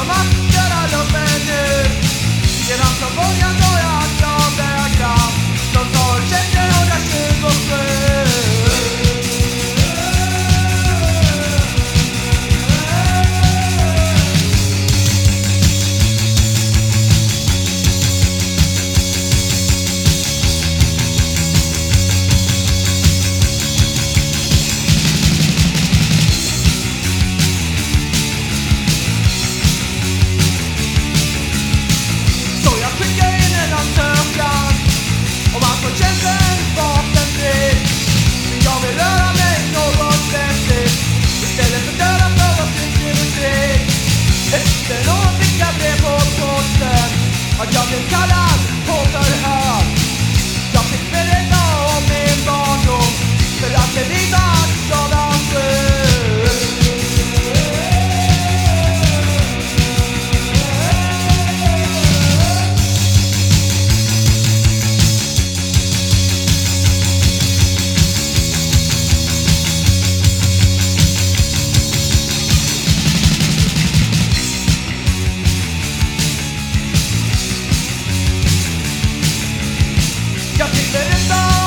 come up. 的人呐